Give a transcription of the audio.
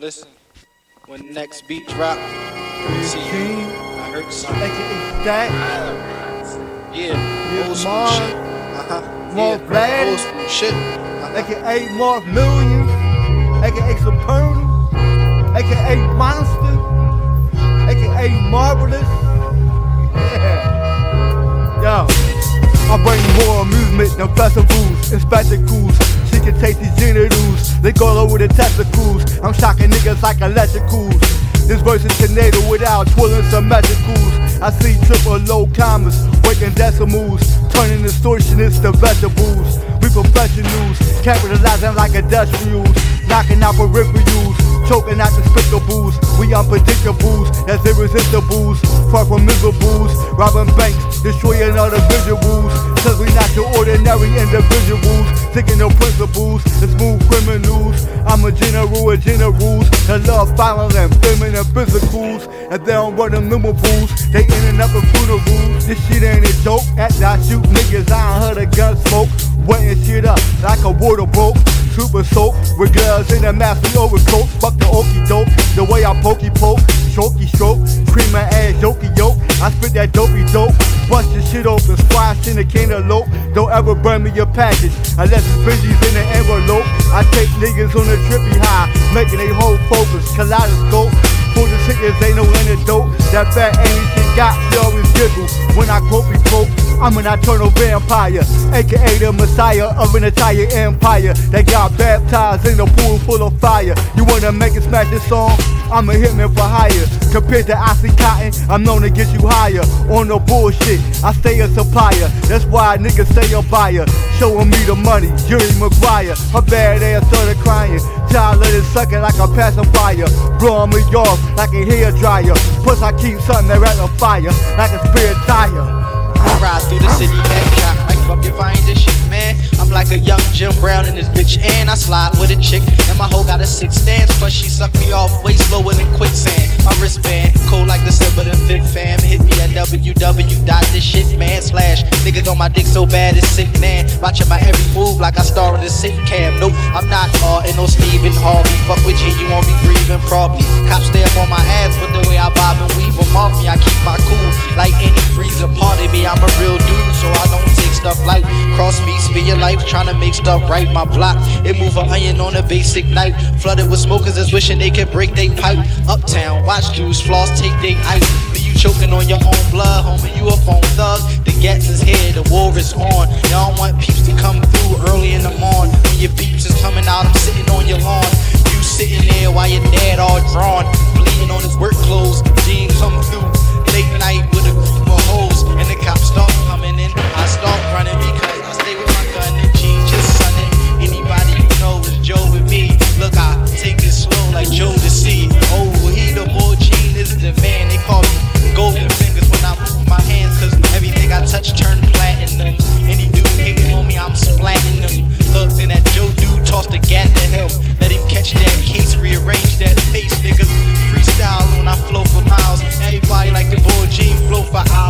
Listen, when next beat drop, see, I heard something. AKA Stackz, Yeah, old school shit. Uh-huh. Marv yeah, Glad. old school shit. Uh-huh. AKA Mark Million, AKA Supernal, AKA Monster, AKA Marvelous. Yeah. Yo, I bring more amusement than festivals and spectacles. They go over the testicles. I'm shocking niggas like electricals. This verse is tornado without twirling symmetricals. I see triple low commas, breaking decimals, turning distortionists to vegetables. We professionals, capitalizing like industrials, knocking out peripherals, choking out despickables. We unpredictables, that's irresistibles, far from miserables, robbing banks, destroying all the visuals. Cause we not your ordinary individuals, taking no principles, and smooth criminals. I'm a general of generals, that love violent and feminine physicals. And they don't run them numerables, they ending up in funerals. This shit ain't a joke, at I shoot niggas, I ain't heard a gun smoke. Wetting shit up like a water boat. Super soap with gloves in a mask overcoat. Fuck the okey doke, the way I pokey poke, strokey stroke, cream my ass, jokey yoke. I spit that dopey dope, bust your shit open, squash in a cantaloupe. Don't ever burn me your package unless it's Benji's in the envelope. I take niggas on a trippy high, making they whole focus, kaleidoscope. For the sickness ain't no antidote. That fat ain't got she always giggle when I quote quote. I'm an eternal vampire, aka the messiah of an entire empire that got baptized in a pool full of fire. You wanna make it smash this song? I'm a hitman for hire. Compared to Oxy Cotton, I'm known to get you higher. On no bullshit, I stay a supplier. That's why niggas say a buyer. Showing me the money, Jerry Maguire. Her bad ass started crying. Child let it suck it like a pacifier. Blowing me off like a hair dryer. Plus I keep something that rattle fire like a spare tire. I ride through the city, Jim Brown in this bitch, and I slide with a chick. And my hoe got a six stance, but she sucked me off way slower than quicksand. My wristband, cold like December the fifth fam. Hit me at www.thisshitman slash. Niggas on my dick so bad it's sick, man. Watching my every move like I star in the sitcam. Nope, I'm not uh, in no Stephen Harvey. Fuck with you, you won't be breathing probably. Cops stay up on my ass, but the way I bob and weave life trying to make stuff right. My block, it move a onion on a basic night. Flooded with smokers that's wishing they could break they pipe. Uptown, watch juice, floss, take they ice. Leave you choking on your own blood, homie. You a phone thug. The gas is here, the war is on. Y'all want peeps to come through early in the morning. When your beeps is coming out, I'm sitting on your lawn. You sitting there while your dad all drawn, for hours.